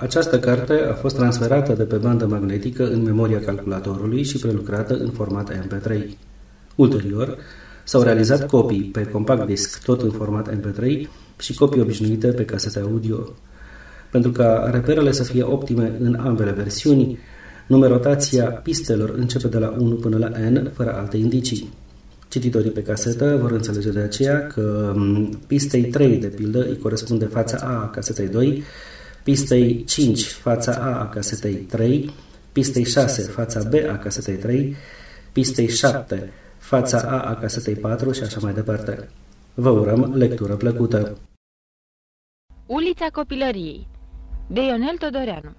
Această carte a fost transferată de pe bandă magnetică în memoria calculatorului și prelucrată în format MP3. Ulterior, s-au realizat copii pe compact disc, tot în format MP3, și copii obișnuite pe casete audio. Pentru ca reperele să fie optime în ambele versiuni, numerotația pistelor începe de la 1 până la N, fără alte indicii. Cititorii pe casetă vor înțelege de aceea că pistei 3, de pildă, îi corespunde fața A a casetei 2, pistei 5 fața A a casetei 3, pistei 6 fața B a casetei 3, pistei 7 fața A a casetei 4 și așa mai departe. Vă urăm lectură plăcută! Ulița copilăriei de Ionel Todoreanu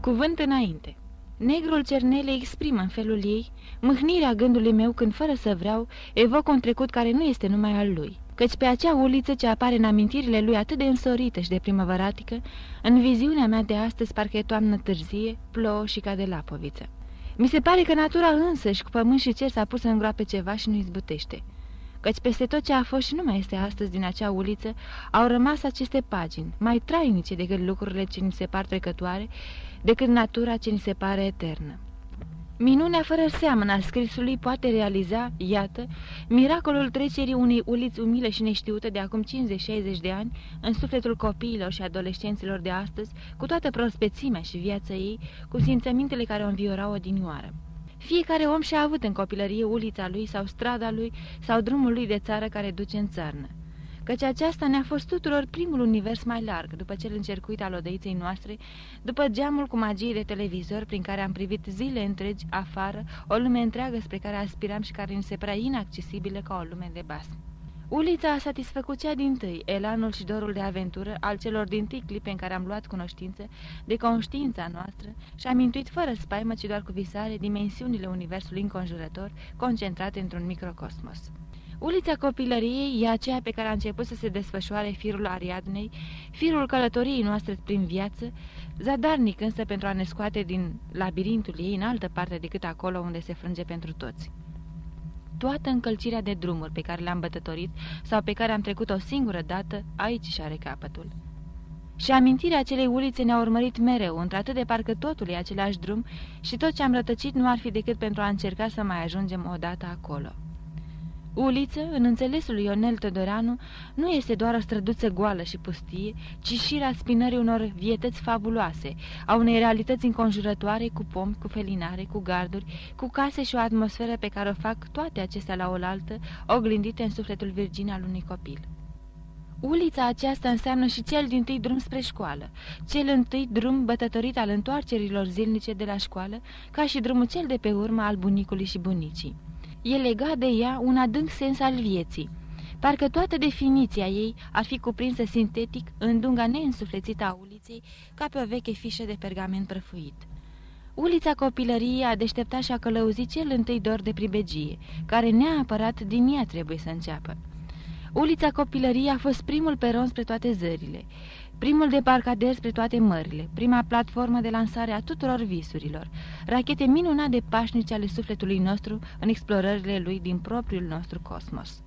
Cuvânt înainte Negrul cernele exprimă în felul ei mâhnirea gândului meu când, fără să vreau, evoc un trecut care nu este numai al lui. Căci pe acea uliță ce apare în amintirile lui atât de însorită și de primăvăratică, în viziunea mea de astăzi parcă e toamnă târzie, plouă și cade lapoviță. Mi se pare că natura însăși cu pământ și cer s-a pus să îngroape ceva și nu izbutește. Căci peste tot ce a fost și nu mai este astăzi din acea uliță, au rămas aceste pagini, mai trainice decât lucrurile ce ni se par trecătoare, decât natura ce ni se pare eternă. Minunea fără seamănă a scrisului poate realiza, iată, miracolul trecerii unei uliți umile și neștiute de acum 50-60 de ani în sufletul copiilor și adolescenților de astăzi, cu toată prospețimea și viața ei, cu simțămintele care o înviorau odinioară. Fiecare om și-a avut în copilărie ulița lui sau strada lui sau drumul lui de țară care duce în țarnă căci aceasta ne-a fost tuturor primul univers mai larg, după cel încercuit al odăiței noastre, după geamul cu magie de televizor prin care am privit zile întregi afară, o lume întreagă spre care aspiram și care ni se prea inaccesibilă ca o lume de bas. Ulița a satisfăcut cea din tâi, elanul și dorul de aventură al celor din tâi clipe în care am luat cunoștință de conștiința noastră și am intuit fără spaimă, ci doar cu visare, dimensiunile universului înconjurător, concentrate într-un microcosmos. Ulița copilăriei e aceea pe care a început să se desfășoare firul Ariadnei, firul călătoriei noastre prin viață, zadarnic însă pentru a ne scoate din labirintul ei în altă parte decât acolo unde se frânge pentru toți. Toată încălcirea de drumuri pe care le-am bătătorit sau pe care am trecut o singură dată, aici și are capătul. Și amintirea acelei ulițe ne-a urmărit mereu, într-atât de parcă totul e același drum și tot ce am rătăcit nu ar fi decât pentru a încerca să mai ajungem odată acolo. Uliță, în înțelesul lui Ionel Todoranu, nu este doar o străduță goală și pustie, ci și raspinării unor vietăți fabuloase, a unei realități înconjurătoare cu pomi, cu felinare, cu garduri, cu case și o atmosferă pe care o fac toate acestea la oaltă, oglindite în sufletul virgin al unui copil. Ulița aceasta înseamnă și cel din tâi drum spre școală, cel întâi drum bătătorit al întoarcerilor zilnice de la școală, ca și drumul cel de pe urmă al bunicului și bunicii e legat de ea un adânc sens al vieții. Parcă toată definiția ei ar fi cuprinsă sintetic în dunga neînsuflețită a uliței, ca pe o veche fișă de pergament prăfuit. Ulița copilăriei a deșteptat și a călăuzit cel întâi dor de pribegie, care neapărat din ea trebuie să înceapă. Ulița copilăriei a fost primul peron spre toate zările primul debarcader spre toate mările, prima platformă de lansare a tuturor visurilor, rachete minunate de pașnice ale sufletului nostru în explorările lui din propriul nostru cosmos.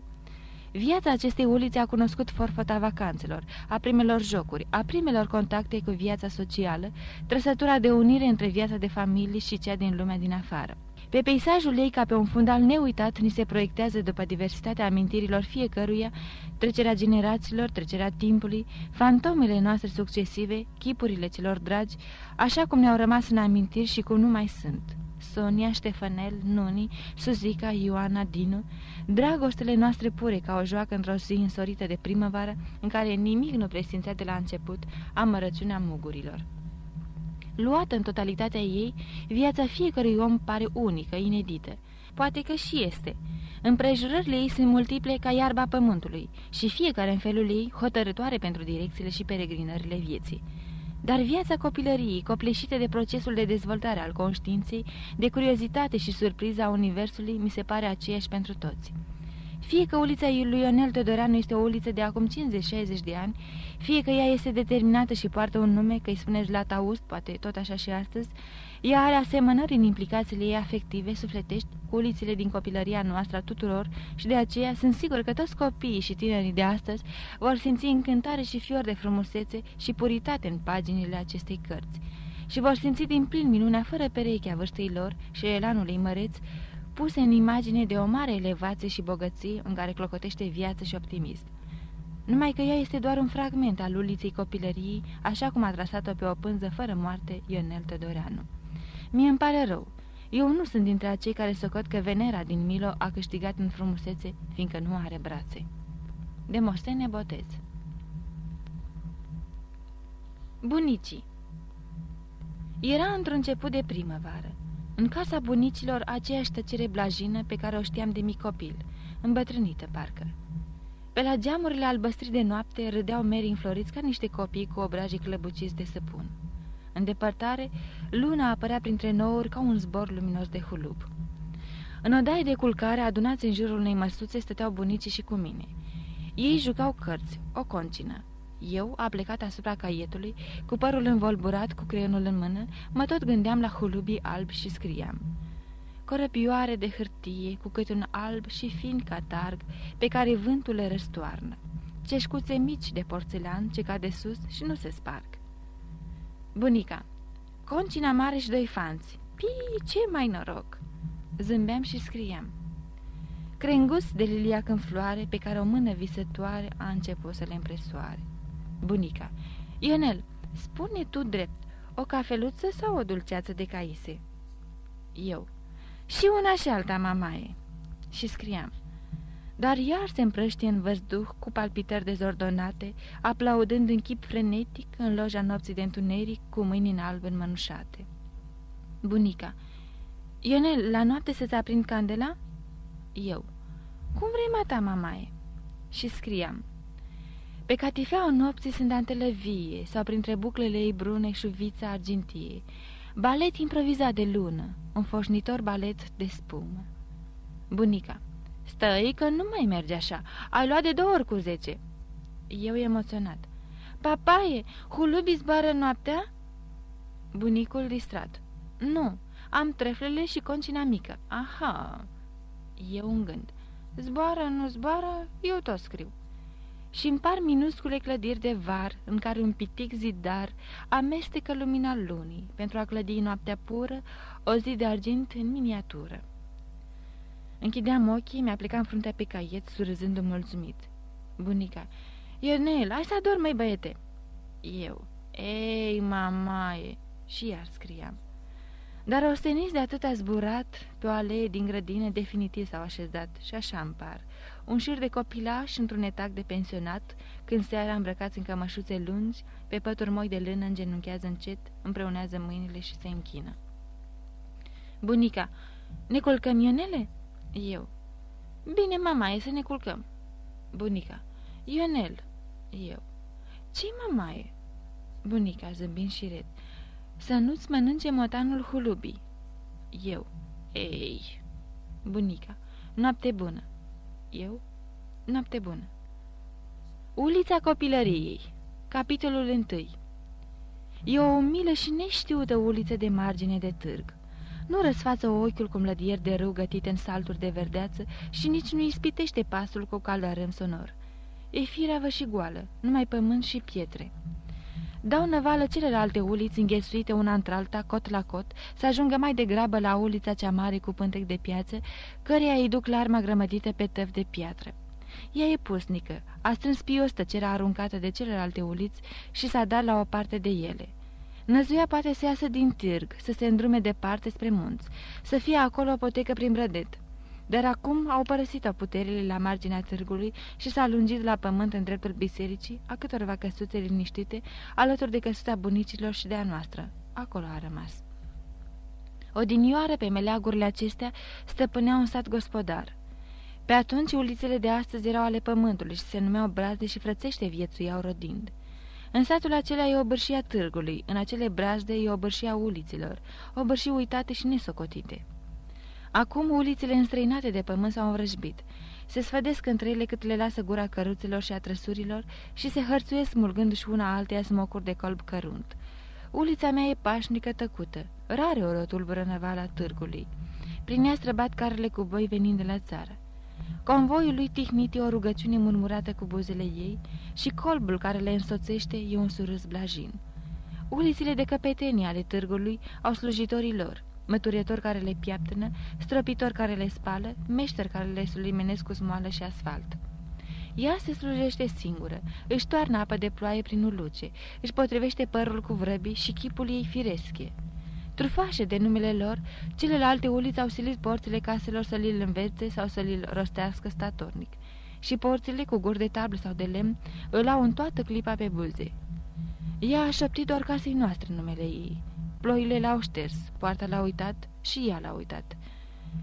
Viața acestei ulițe a cunoscut forfota vacanțelor, a primelor jocuri, a primelor contacte cu viața socială, trăsătura de unire între viața de familie și cea din lumea din afară. Pe peisajul ei, ca pe un fundal neuitat, ni se proiectează după diversitatea amintirilor fiecăruia, trecerea generațiilor, trecerea timpului, fantomele noastre succesive, chipurile celor dragi, așa cum ne-au rămas în amintiri și cum nu mai sunt. Sonia, Ștefanel, Nuni, Suzica, Ioana, Dinu, dragostele noastre pure ca o joacă într-o zi însorită de primăvară, în care nimic nu presimțea de la început amărăciunea mugurilor. Luată în totalitatea ei, viața fiecărui om pare unică, inedită. Poate că și este. Împrejurările ei sunt multiple ca iarba pământului și fiecare în felul ei hotărătoare pentru direcțiile și peregrinările vieții. Dar viața copilăriei, copleșită de procesul de dezvoltare al conștiinței, de curiozitate și surpriza Universului, mi se pare aceeași pentru toți. Fie că ulița lui Ionel Teodoreanu este o uliță de acum 50-60 de ani, fie că ea este determinată și poartă un nume, că îi spune Zlataust, poate tot așa și astăzi, ea are asemănări în implicațiile ei afective, sufletești, cu ulițele din copilăria noastră a tuturor și de aceea sunt sigur că toți copiii și tinerii de astăzi vor simți încântare și fior de frumusețe și puritate în paginile acestei cărți și vor simți din plin minunea fără perechea vârstei lor și elanului măreț, puse în imagine de o mare elevație și bogăție în care clocotește viață și optimism. Numai că ea este doar un fragment al uliței copilăriei, așa cum a trasat-o pe o pânză fără moarte Ionel Teodoreanu. Mie îmi pare rău. Eu nu sunt dintre acei care socot că Venera din Milo a câștigat în frumusețe, fiindcă nu are brațe. De moștene botez Bunicii Era într-un început de primăvară. În casa bunicilor aceeași tăcere blajină pe care o știam de mic copil, îmbătrânită parcă. Pe la geamurile albăstri de noapte râdeau meri înfloriți ca niște copii cu obrajii clăbuciți de săpun. În depărtare, luna apărea printre nouri ca un zbor luminos de hulub. În odaie de culcare, adunați în jurul unei măsuțe, stăteau bunicii și cu mine. Ei jucau cărți, o concină. Eu, aplecat asupra caietului, cu părul învolburat, cu creionul în mână, mă tot gândeam la hulubii albi și scriam. Corăpioare de hârtie, cu cât un alb și fin catarg, pe care vântul le răstoarnă. Ceșcuțe mici de porțelan ce cade sus și nu se sparg. Bunica, concina mareș și doi fanți. Pii, ce mai noroc! Zâmbeam și scriam. Crengus de liliac în floare pe care o mână visătoare a început să le împresoare. Bunica, Ionel, spune tu drept, o cafeluță sau o dulceață de caise? Eu, și una și alta, mamaie. Și scriam dar iar se împrăștie în văzduh cu palpitări dezordonate, aplaudând în chip frenetic în loja nopții de întuneric cu mâini în alb înmănușate. Bunica, Ionel, la noapte să-ți aprind candela? Eu, cum vrei, mata, mamaie? Și scriam, pe catifea o nopții sunt antele vie sau printre buclele ei brune șuvița argintie, balet improvizat de lună, un foșnitor balet de spumă. Bunica, Stai că nu mai merge așa. Ai luat de două ori cu zece." Eu emoționat. Papaie, hulubii zboară noaptea?" Bunicul distrat. Nu, am treflele și concina mică. Aha." Eu un gând. Zboară, nu zboară, eu tot scriu. Și împar minuscule clădiri de var, în care un pitic zidar amestecă lumina lunii, pentru a clădi noaptea pură, o zi de argint în miniatură. Închideam ochii, mi-aplicam fruntea pe caiet, surâzându mulțumit. Bunica, Ionel, hai să ador, măi băiete. Eu, ei, mamaie, și iar scriam. Dar osteniți de atât a zburat, pe o alee din grădină definitiv s-au așezat și așa îmi par. Un șir de copilași într-un etac de pensionat, când seara îmbrăcați în cămășuțe lungi, pe pături moi de lână îngenunchează încet, împreunează mâinile și se închină. Bunica, ne colcăm ionele? Eu. Bine, mama, e să ne culcăm. Bunica. Ionel. Eu. Ce-i mamaie? Bunica, zâmbind și red. Să nu-ți mănânce motanul hulubii. Eu. Ei. Bunica. Noapte bună. Eu. Noapte bună. Ulița copilăriei. Capitolul 1 E o umilă și neștiută uliță de margine de târg. Nu răsfață ochiul cu mlădieri de râu gătite în salturi de verdeață și nici nu ispitește pasul cu caldarâm sonor. E firavă și goală, numai pământ și pietre. Dau năvală celelalte uliți înghesuite una într-alta, cot la cot, să ajungă mai degrabă la ulița cea mare cu pântec de piață, căreia îi duc larma grămădită pe tăv de piatră. Ea e pusnică, a strâns pios tăcerea aruncată de celelalte uliți și s-a dat la o parte de ele. Năzuia poate să iasă din târg, să se îndrume departe spre munți, să fie acolo o potecă prin brădet. Dar acum au părăsit-o puterile la marginea târgului și s-a lungit la pământ în dreptul bisericii, a câtorva căsuțe liniștite, alături de căsuța bunicilor și de a noastră. Acolo a rămas. Odinioară pe meleagurile acestea stăpânea un sat gospodar. Pe atunci ulițele de astăzi erau ale pământului și se numeau brazde și frățește viețuiau rodind. În satul acela e o bârșia târgului, în acele brazde e o bârșia uliților, o bârșii uitate și nesocotite. Acum ulițele înstrăinate de pământ s-au învrăjbit. Se sfădesc între ele cât le lasă gura căruțelor și a trăsurilor și se hărțuiesc smulgându-și una alteia smocuri de colb cărunt. Ulița mea e pașnică tăcută, rare o tulbură năvala târgului. Prin ea străbat carele cu boi venind de la țară. Convoiul lui tihnit e o rugăciune murmurată cu buzele ei și colbul care le însoțește e un surâs blajin. Ulițile de căpetenie ale târgului au slujitorii lor, măturietori care le piaptănă, stropitori care le spală, meșteri care le sulimenesc cu smoală și asfalt. Ea se slujește singură, își toarnă apă de ploaie prin uluce, își potrivește părul cu vrăbii și chipul ei fireschie. Trufașe de numele lor, celelalte uliți au silit porțile caselor să li învețe sau să li rostească statornic. Și porțile cu guri de tablă sau de lemn îl au în toată clipa pe bulze. Ea a șoptit doar casei noastre numele ei. Ploile l-au șters, poarta l-a uitat și ea l-a uitat.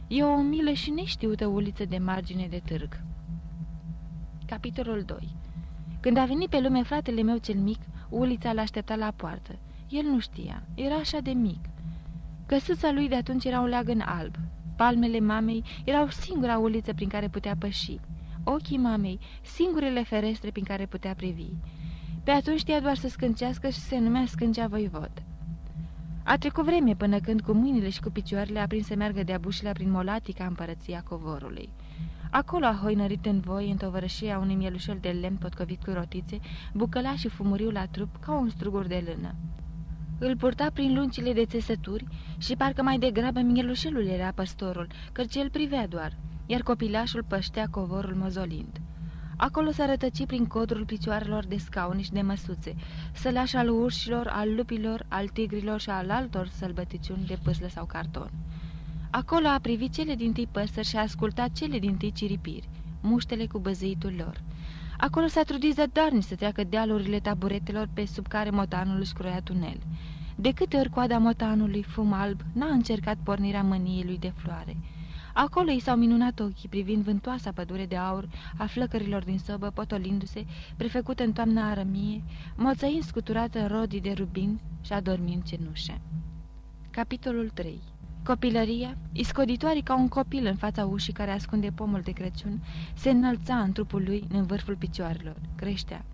E o milă și neștiută uliță de margine de târg. Capitolul 2 Când a venit pe lume fratele meu cel mic, ulița l-a așteptat la poartă. El nu știa, era așa de mic. Căsuța lui de atunci era un leagăn alb. Palmele mamei erau singura uliță prin care putea păși. Ochii mamei, singurele ferestre prin care putea privi. Pe atunci știa doar să scâncească și se numea Scâncea Voivod. A trecut vreme până când cu mâinile și cu picioarele a prins să meargă de-a bușilea prin molatica împărăția covorului. Acolo a hoinărit în voi, în tovărășia unui mielușel de lemn potcovit cu rotițe, bucăla și fumuriu la trup ca un strugur de lână. Îl purta prin lungile de țesături și parcă mai degrabă mielușelul era păstorul, căci el privea doar, iar copilașul păștea covorul mozolind. Acolo s-a rătăcit prin codrul picioarelor de scaune și de măsuțe, sălaș al urșilor, al lupilor, al tigrilor și al altor sălbăticiuni de pâslă sau carton. Acolo a privit cele din tâi păsări și a ascultat cele din tâi ciripiri, muștele cu băzăitul lor. Acolo s-a trudit zădarnic să treacă dealurile taburetelor pe sub care motanul își croia tunel. De câte ori coada motanului, fum alb, n-a încercat pornirea mâniei lui de floare. Acolo i s-au minunat ochii privind vântoasa pădure de aur a flăcărilor din sobă, potolindu-se, prefăcută în toamna arămie, moțăind scuturată în rodii de rubin și adormind cenușă. Capitolul 3 Copilăria, iscoditoare ca un copil în fața ușii care ascunde pomul de Crăciun, se înălța în trupul lui în vârful picioarelor, creștea.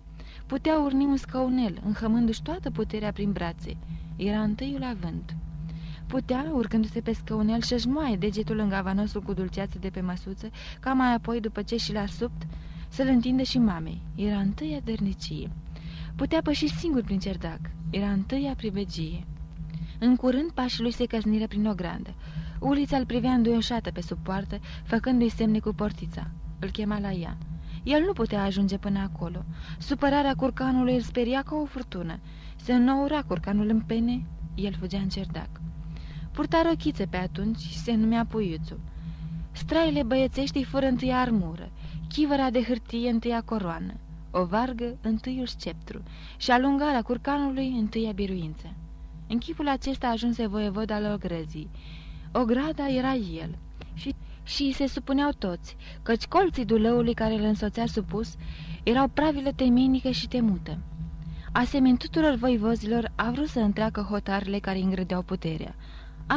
Putea urni un scaunel, înhămându-și toată puterea prin brațe. Era întâiul avânt. Putea, urcându-se pe scăunel, să-și moaie degetul în gavanosul cu dulceață de pe măsuță, ca mai apoi, după ce și l-a subt, să-l întindă și mamei. Era întâia dărnicie. Putea păși singur prin cerdac. Era întâia pribegie. În curând, pașii lui se căzniră prin o grandă. Ulița îl privea înduioșată pe sub poartă, făcându-i semne cu portița. Îl chema la ea. El nu putea ajunge până acolo. Supărarea curcanului îl speria ca o furtună. Se înnoura curcanul în pene, el fugea în cerdac. Purta rochițe pe atunci și se numea Puiuțu. Straile băiețeștii fără întâia armură, chivăra de hârtie întâia coroană, o vargă întâiul sceptru și alungarea curcanului întâia biruință. În chipul acesta ajunse voievod al ogrăzii. Ograda era el și, și se supuneau toți, căci colții dulăului care îl însoțea supus erau pravilă temenică și temută. Asemeni tuturor voivozilor, a vrut să întreacă hotarele care îngrădeau puterea.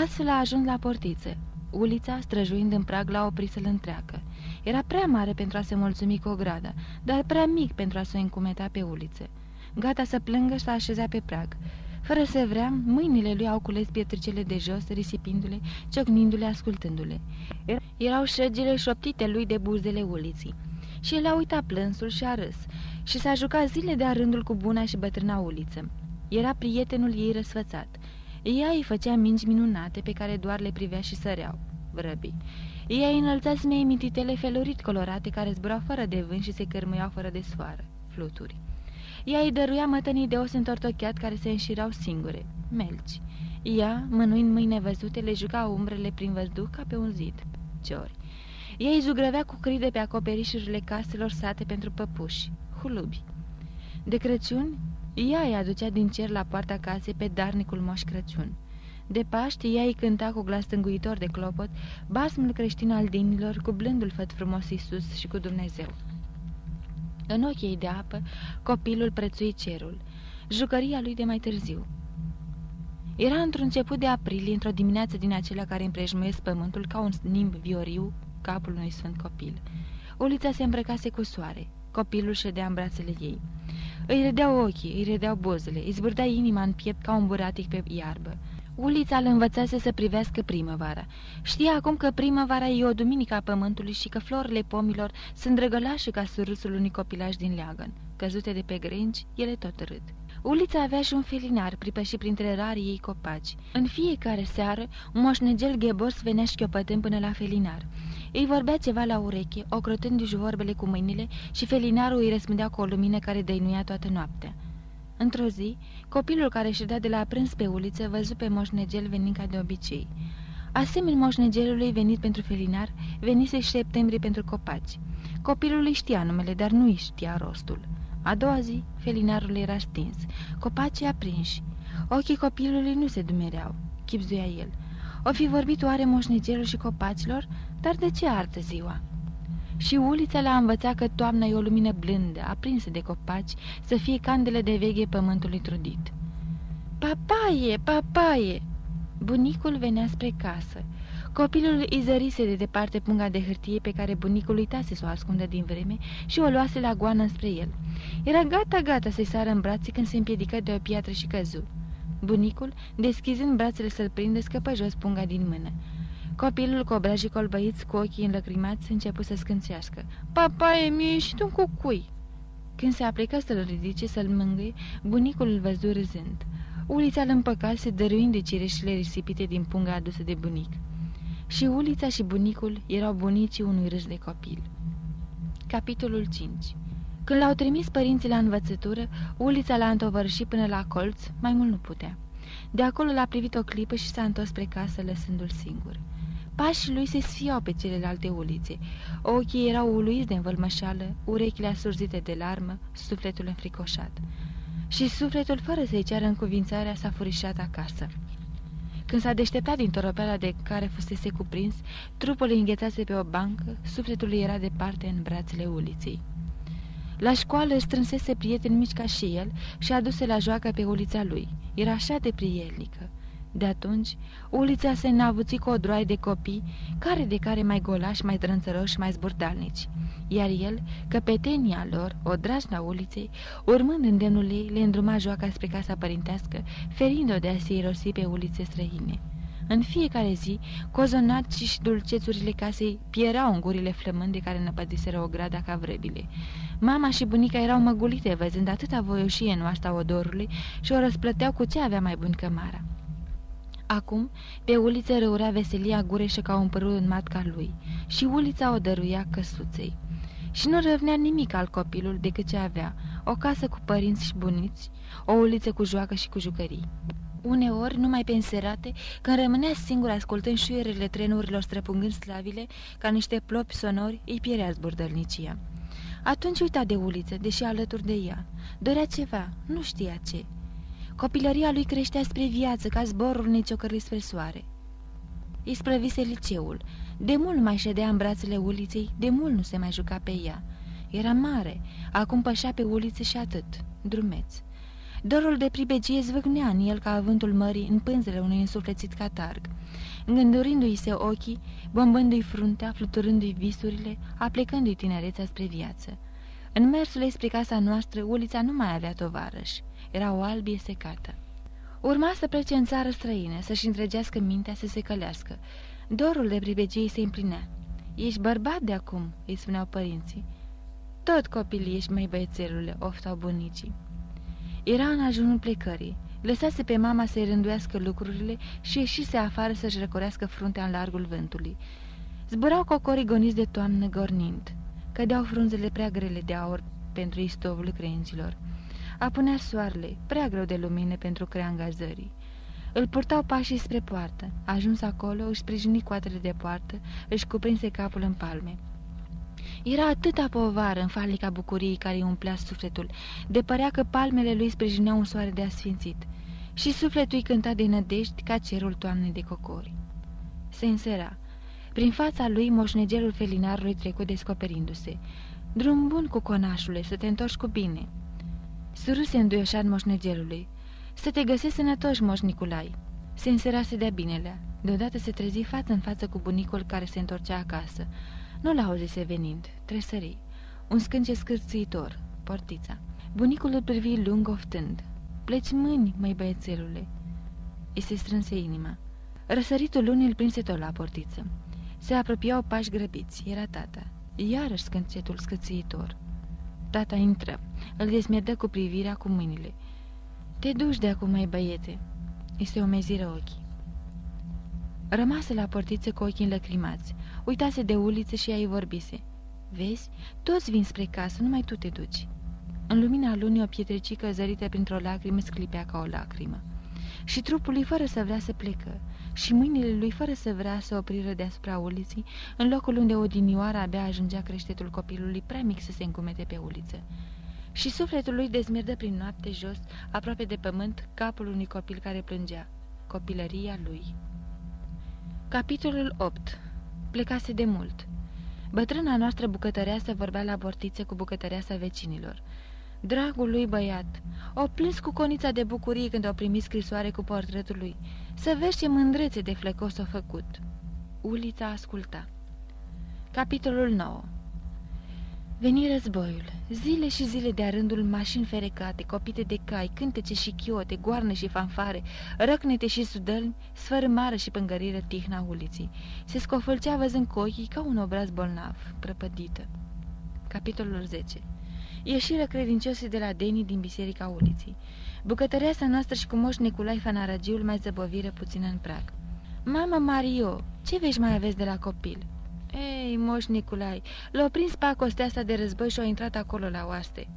Astfel a ajuns la portiță. Ulița, străjuind în prag, l-a oprit să-l întreacă. Era prea mare pentru a se mulțumi cu o gradă, dar prea mic pentru a se încumeta pe uliță. Gata să plângă, s-a așezat pe prag. Fără să vrea, mâinile lui au cules pietricele de jos, risipindu-le, ciocnindu-le, ascultându-le. Erau șăgile șoptite lui de buzele uliții. Și el a uitat plânsul și a râs și s-a jucat zile de-a rândul cu buna și bătrâna uliță. Era prietenul ei răsfățat. Ea îi făcea mingi minunate pe care doar le privea și săreau. Vrăbi. Ea îi înălța smei mititele felurit colorate care zburau fără de vânt și se cărmuiau fără de soară. Fluturi. Ea îi dăruia mătănii de os întortocheat care se înșirau singure. Melci. Ea, mânuind mâine văzute, le juca umbrele prin văzduh ca pe un zid. Ciori. Ea îi zugrăvea cu crii de pe acoperișurile caselor sate pentru păpuși. Hulubi. De Crăciun, ea îi aducea din cer la poarta casei pe darnicul Moș Crăciun. De Paști, ea îi cânta cu glas tânguitor de clopot basmul creștin al dinilor cu blândul făt frumos Iisus și cu Dumnezeu. În ochii ei de apă, copilul prețui cerul, jucăria lui de mai târziu. Era într-un început de aprilie, într-o dimineață din acelea care împrejmuiesc pământul ca un nimb vioriu capul unui sfânt copil. Ulița se îmbrăcase cu soare. Copilul ședea în brațele ei. Îi redeau ochii, îi redeau buzele, îi zburdea inima în piept ca un buratic pe iarbă. Ulița îl învățase să privească primăvara. Știa acum că primăvara e o duminică a pământului și că florile pomilor sunt drăgălașe ca surâsul unui copilaj din leagăn. Căzute de pe grenci, ele tot râd. Ulița avea și un felinar pripășit printre rarii ei copaci. În fiecare seară, un moșnegel ghebos venea șchiopătând până la felinar. Îi vorbea ceva la ureche, ocrotându-și vorbele cu mâinile și felinarul îi răspundea cu o lumină care dăinuia toată noaptea. Într-o zi, copilul care ședea de la prânz pe uliță văzut pe moșnegel venind ca de obicei. Asemenea moșnegelului venit pentru felinar, venise și septembrie pentru copaci. Copilul îi știa numele, dar nu îi știa rostul. A doua zi, felinarul era stins, copacii aprinși. Ochii copilului nu se dumereau, chipzuia el. O fi vorbit oare moșnigelul și copacilor, dar de ce artă ziua? Și ulița l-a învățat că toamna e o lumină blândă, aprinsă de copaci, să fie candele de veghe pământului trudit. Papaie, papaie! Bunicul venea spre casă. Copilul izărise de departe punga de hârtie pe care bunicul uitase să o ascundă din vreme și o luase la goană spre el. Era gata, gata să-i sară în brațe când se împiedică de o piatră și căzu. Bunicul, deschizând brațele să-l prindă, scăpă jos punga din mână. Copilul cu obrajii colbăiți, cu ochii înlăcrimați, începu să scânțească. Papa, e mie și tu cu cui?" Când se aplică să-l ridice, să-l mângâie, bunicul îl văzu râzând. Ulița îl împăcase, dăruind de cireșile risipite din punga adusă de bunic. Și ulița și bunicul erau bunicii unui râs de copil. Capitolul 5 Când l-au trimis părinții la învățătură, ulița l-a întovărșit până la colț, mai mult nu putea. De acolo l-a privit o clipă și s-a întors spre casă, lăsându-l singur. Pașii lui se sfiau pe celelalte ulițe. Ochii erau uluiți de învălmășală, urechile asurzite de larmă, sufletul înfricoșat. Și sufletul, fără să-i ceară încuvințarea, s-a furișat acasă. Când s-a deșteptat din toropeala de care fusese cuprins, trupul îi înghețase pe o bancă, sufletul lui era departe în brațele uliței. La școală strânsese prieteni mici ca și el și aduse la joacă pe ulița lui. Era așa de prielnică. De atunci, ulița se înavuți cu o droaie de copii, care de care mai golași, mai drânțăroși, mai zburdalnici. Iar el, căpetenia lor, o drasna uliței, urmând îndemnul ei, le îndruma joaca spre casa părintească, ferind-o de a se irosi pe ulițe străine. În fiecare zi, cozonați și dulcețurile casei pierau în gurile flămânde care năpădiseră o grada ca vrebile. Mama și bunica erau măgulite văzând atâta voioșie în oasta odorului și o răsplăteau cu ce avea mai bun cămara. Acum, pe uliță răurea veselia gureșă ca un părul în matca lui și ulița o dăruia căsuței. Și nu răvnea nimic al copilul decât ce avea, o casă cu părinți și buniți, o uliță cu joacă și cu jucării. Uneori, numai pe înserate, când rămânea singur ascultând șuierele trenurilor străpungând slavile, ca niște plopi sonori, îi pierea zburdălnicia. Atunci uita de uliță, deși alături de ea. Dorea ceva, nu știa ce. Copilăria lui creștea spre viață, ca zborul neciocărlit spre soare. Îi sprăvise liceul. De mult mai ședea în brațele uliței, de mult nu se mai juca pe ea. Era mare, acum pășea pe ulițe și atât, drumeț. Dorul de pribegie zvâgnea în el ca vântul mării în pânzele unui însuflețit catarg. Îngândurindu-i se ochii, bombându-i fruntea, fluturându-i visurile, aplecându-i tinerețea spre viață. În mersul ei spre casa noastră, ulița nu mai avea tovarăși. Era o albie secată. Urma să plece în țară străină, să-și întregească mintea să se călească. Dorul de pribegie se împlinea. Ești bărbat de acum," îi spuneau părinții. Tot copil ești, mai băiețelule," oftau bunicii. Era în ajunul plecării. Lăsase pe mama să-i rânduiască lucrurile și ieșise afară să-și răcorească fruntea în largul vântului. Zburau cocorii goniți de toamnă gornind. Cădeau frunzele prea grele de aur pentru istovul creinților. Apunea soarele, prea greu de lumină pentru creanga zării. Îl purtau pașii spre poartă. Ajuns acolo, își sprijini coatele de poartă, își cuprinse capul în palme. Era atâta povară în falica bucuriei care îi umplea sufletul, de părea că palmele lui sprijineau un soare de asfințit și sufletul îi cânta de nădejdi ca cerul toamnei de cocori. Se însera. Prin fața lui moșnegelul felinarului trecut descoperindu-se. Drum bun cu conașule, să te întorci cu bine." Surâse înduioșat moșnegelului. Să te găsești sănătoși, moș Niculai." Se înserase de-a binelea. Deodată se trezi față în față cu bunicul care se întorcea acasă. Nu l-auzise venind, tresări. Un scânce scârțuitor, portița. Bunicul îl privi lung oftând. Pleci mâini, măi băiețelule. I se strânse inima. Răsăritul lunii îl prinse tot la portiță. Se apropiau pași grăbiți. Era tata. Iarăși scâncetul scâțiitor. Tata intră. Îl desmierdă cu privirea cu mâinile. Te duci de acum, mai băiete." Este o meziră ochii. Rămase la portiță cu ochii înlăcrimați. Uitase de uliță și ai vorbise. Vezi, toți vin spre casă, numai tu te duci." În lumina lunii o pietricică zărită printr-o lacrimă sclipea ca o lacrimă. Și trupul lui fără să vrea să plecă, și mâinile lui fără să vrea să opriră deasupra uliții, în locul unde odinioara abia ajungea creștetul copilului prea mic să se încumete pe uliță. Și sufletul lui dezmierdă prin noapte jos, aproape de pământ, capul unui copil care plângea. Copilăria lui. Capitolul 8 Plecase de mult. Bătrâna noastră bucătăreasă vorbea la bortiță cu bucătăreasa vecinilor. Dragul lui băiat, o plâns cu conița de bucurie când o primi scrisoare cu portretul lui. Să vezi ce mândrețe de flecos o făcut. Ulița asculta. Capitolul 9 Veni războiul. Zile și zile de-a rândul mașini ferecate, copite de cai, cântece și chiote, goarne și fanfare, răcnete și sudălmi, sfărâmară și pângărire tihna uliții. Se scofălcea văzând cu ochii ca un obraz bolnav, prăpădită. Capitolul 10 Ieșiră credincioșii de la Deni din biserica uliții. Bucătăreasa noastră și cu moș Niculai Fanaragiul mai zăboviră puțin în prag. Mama Mario, ce vești mai aveți de la copil?" Ei, moș Niculai, l-a prins pacostea asta de război și a intrat acolo la oaste."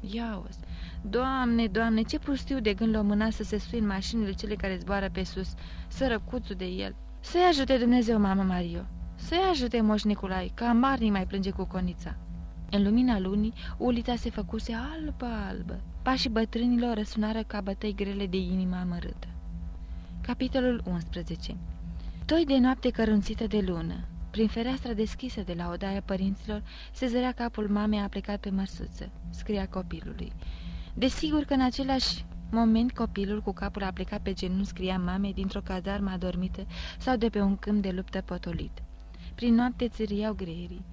Iauzi, doamne, doamne, ce pustiu de gând l-o mâna să se sui în mașinile cele care zboară pe sus, sărăcuțul de el. Să-i ajute Dumnezeu, mama Mario, să-i ajute moș Niculai, că amarnic mai plânge cu conița. În lumina lunii, ulița se făcuse albă-albă. Pașii bătrânilor răsunară ca bătăi grele de inima amărâtă. Capitolul 11 Toi de noapte cărunțită de lună. Prin fereastra deschisă de la odaia părinților se zărea capul mamei a plecat pe măsuță, scria copilului. Desigur că în același moment copilul cu capul a plecat pe genunchi scria mamei dintr-o cazarmă adormită sau de pe un câmp de luptă potolit. Prin noapte țâriau greierii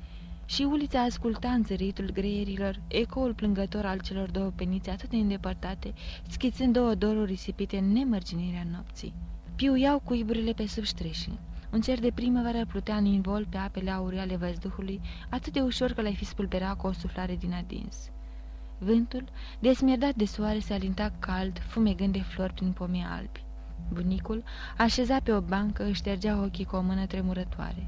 și ulița asculta în zăritul greierilor, ecoul plângător al celor două penițe atât de îndepărtate, schițând două doruri risipite în nemărginirea nopții. Piuiau cuiburile pe sub ștreșii. Un cer de primăvară plutea în invol pe apele aurii ale văzduhului, atât de ușor că l-ai fi spulberat cu o suflare din adins. Vântul, desmierdat de soare, se alinta cald, fumegând de flori prin pomii albi. Bunicul, așezat pe o bancă, își ștergea ochii cu o mână tremurătoare.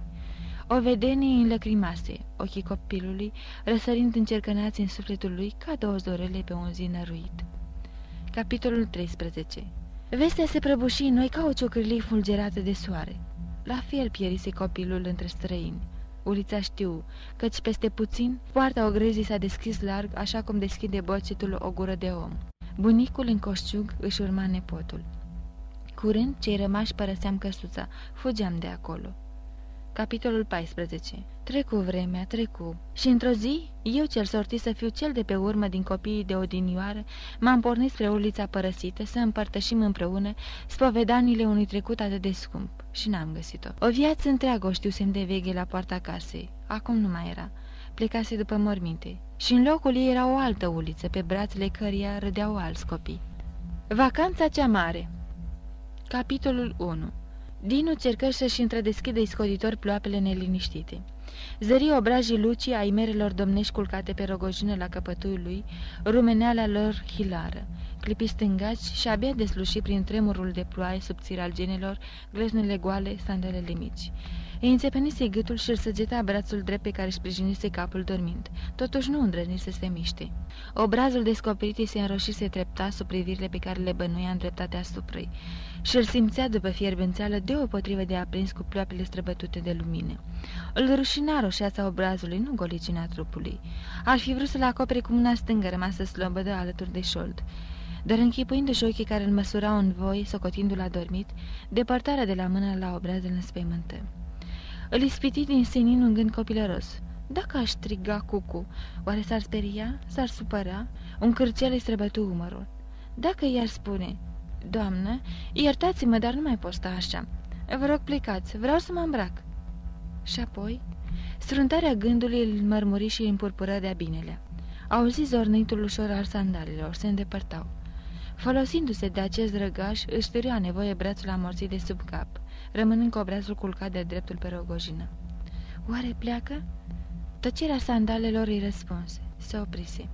O vedenie înlăcrimase, ochii copilului, răsărind încercănați în sufletul lui ca două zorele pe un zi năruit. Capitolul 13 Vestea se prăbuși în noi ca o ciocârlie fulgerată de soare. La fel pierise copilul între străini. Ulița știu, căci peste puțin, poarta ogrezii s-a deschis larg, așa cum deschide bocetul o gură de om. Bunicul în coșciug își urma nepotul. Curând, cei rămași părăseam căsuța, fugeam de acolo. Capitolul 14 Trecu vremea, trecu. Și într-o zi, eu cel sortit să fiu cel de pe urmă din copiii de odinioară, m-am pornit spre ulița părăsită să împărtășim împreună spovedanile unui trecut atât de scump. Și n-am găsit-o. O viață întreagă o știu semn de veghe la poarta casei. Acum nu mai era. Plecase după morminte. Și în locul ei era o altă uliță, pe brațele căreia râdeau alți copii. Vacanța cea mare Capitolul 1 Dinu cercă să-și întredeschidă iscoditor ploapele neliniștite. Zări obrajii lucii ai merelor domnești culcate pe rogojină la căpătul lui, rumeneala lor hilară. Clipi stângaci și abia desluși prin tremurul de ploaie subțire al genelor, gleznele goale, sandelele mici. Îi înțepenise gâtul și îl săgeta brațul drept pe care sprijinise capul dormind. Totuși nu îndrăzni să se miște. Obrazul descoperit îi se înroșise trepta sub privirile pe care le bănuia îndreptate asupra ei și îl simțea după fierbânțeală deopotrivă de aprins cu ploapele străbătute de lumină. Îl rușina roșeața obrazului, nu golicina trupului. Ar fi vrut să-l acopere cu mâna stângă rămasă slobădă alături de șold. Dar închipuindu-și ochii care îl măsurau în voi, socotindu-l adormit, depărtarea de la mână la obraz îl înspăimântă. Îl ispiti din senin un gând copilăros. Dacă aș striga cucu, oare s-ar speria? S-ar supăra? Un cârcel îi străbătu umărul. Dacă i-ar spune, Doamnă, iertați-mă, dar nu mai pot sta așa. Vă rog, plecați, vreau să mă îmbrac." Și apoi, strântarea gândului îl mărmuri și împurpură de-a binele. Auzi zornitul ușor al sandalilor, se îndepărtau. Folosindu-se de acest răgaș, își târia nevoie brațul amorțit de sub cap, rămânând cu obrazul culcat de dreptul pe rogojină. Oare pleacă? Tăcerea sandalelor îi răspunse. Se oprise.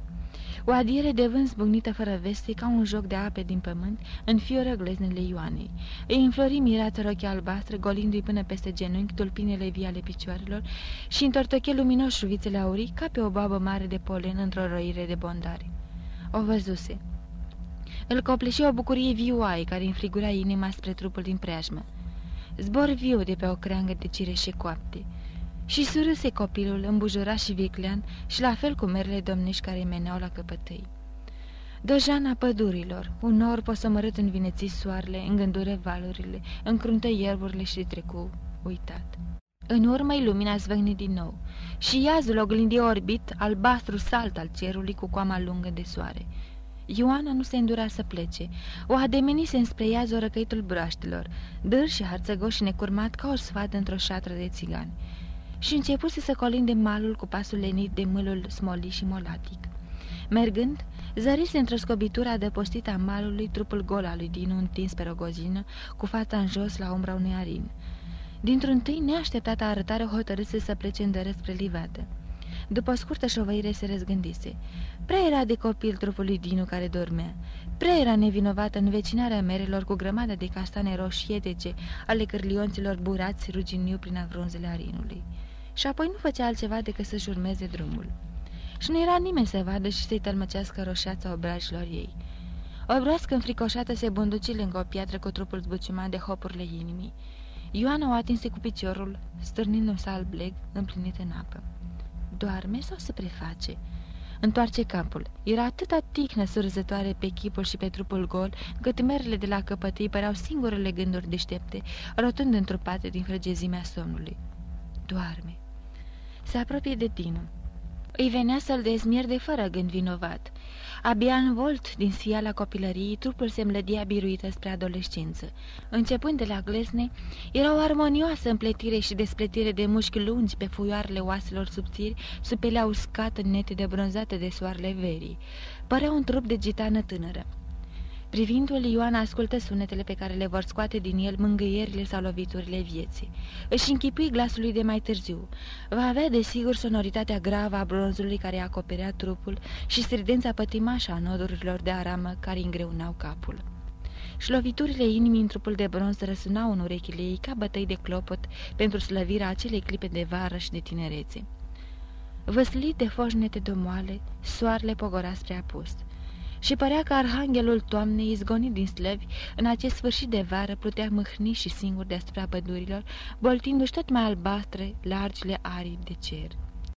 O adiere de vânt zbucnită fără veste, ca un joc de ape din pământ, înfioră gleznele Ioanei. Îi înflori mirată rochia albastră, golindu-i până peste genunchi tulpinele vii ale picioarelor și întortoche luminos șuvițele aurii ca pe o babă mare de polen într-o răire de bondare. O văzuse. Îl copleși o bucurie vioaie care înfrigura inima spre trupul din preajmă. Zbor viu de pe o creangă de cireșe coapte. Și surâse copilul, îmbujurat și viclean, și la fel cu merele domniși care meneau la căpătăi. Dăjana pădurilor, un nor posomărât în vineții soarele, îngândură valurile, încruntă ierburile și trecu uitat. În urmă lumina zvăgni din nou și iazul oglindi orbit, albastru salt al cerului cu coama lungă de soare. Ioana nu se îndura să plece. O ademenise înspre iaz răcăitul broaștelor, dâr și harțăgoș și necurmat ca o sfadă într-o șatră de țigani și începuse să colinde malul cu pasul lenit de mâlul smoli și molatic. Mergând, zărise într-o scobitură adăpostită a malului trupul gol al lui Dinu întins pe rogozină, cu fața în jos la umbra unui arin. Dintr-un tâi neașteptată arătare hotărâse să plece îndărât spre livadă. După o scurtă șovăire se răzgândise. Prea era de copil trupul lui Dinu care dormea. Prea era nevinovată în vecinarea merelor cu grămadă de castane roșietece ale cârlionților burați ruginiu prin avrunzele arinului și apoi nu făcea altceva decât să-și urmeze drumul. Și nu era nimeni să vadă și să-i tălmăcească roșeața obrajilor ei. O broască înfricoșată se bunduci lângă o piatră cu trupul zbuciumat de hopurile inimii. Ioana o atinse cu piciorul, stârnind un sal bleg împlinit în apă. Doarme sau se preface? Întoarce capul. Era atâta tihnă surzătoare pe chipul și pe trupul gol, încât merele de la căpătâi păreau singurele gânduri deștepte, rotând întrupate din frăgezimea somnului. Doarme. Se apropie de tine. Îi venea să-l dezmierde fără gând vinovat. Abia în volt din la copilăriei, trupul se mlădia biruită spre adolescență. Începând de la glezne, era o armonioasă împletire și despletire de mușchi lungi pe fuioarele oaselor subțiri, sub pelea uscată nete de bronzată de soarele verii. Părea un trup de gitană tânără. Privindu-l, Ioana ascultă sunetele pe care le vor scoate din el mângâierile sau loviturile vieții. Își închipui glasului de mai târziu. Va avea, desigur, sonoritatea gravă a bronzului care acoperea trupul și stridența pătimașă a nodurilor de aramă care îngreunau capul. Și loviturile inimii în trupul de bronz răsunau în urechile ei ca bătăi de clopot pentru slăvirea acelei clipe de vară și de tinerețe. Văslit de foșnete domoale, soarele pogora spre apus și părea că arhanghelul toamnei, izgonit din slăvi, în acest sfârșit de vară plutea mâhni și singur deasupra pădurilor, boltindu-și tot mai albastre largile aripi de cer.